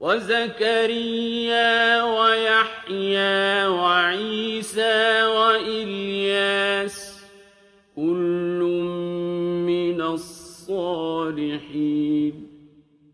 وَزَكَرِيَّا وَيَحْيَىٰ وَعِيسَىٰ وَإِلْيَاسَ ۖ كُلٌّ مِّنَ الصَّالِحِينَ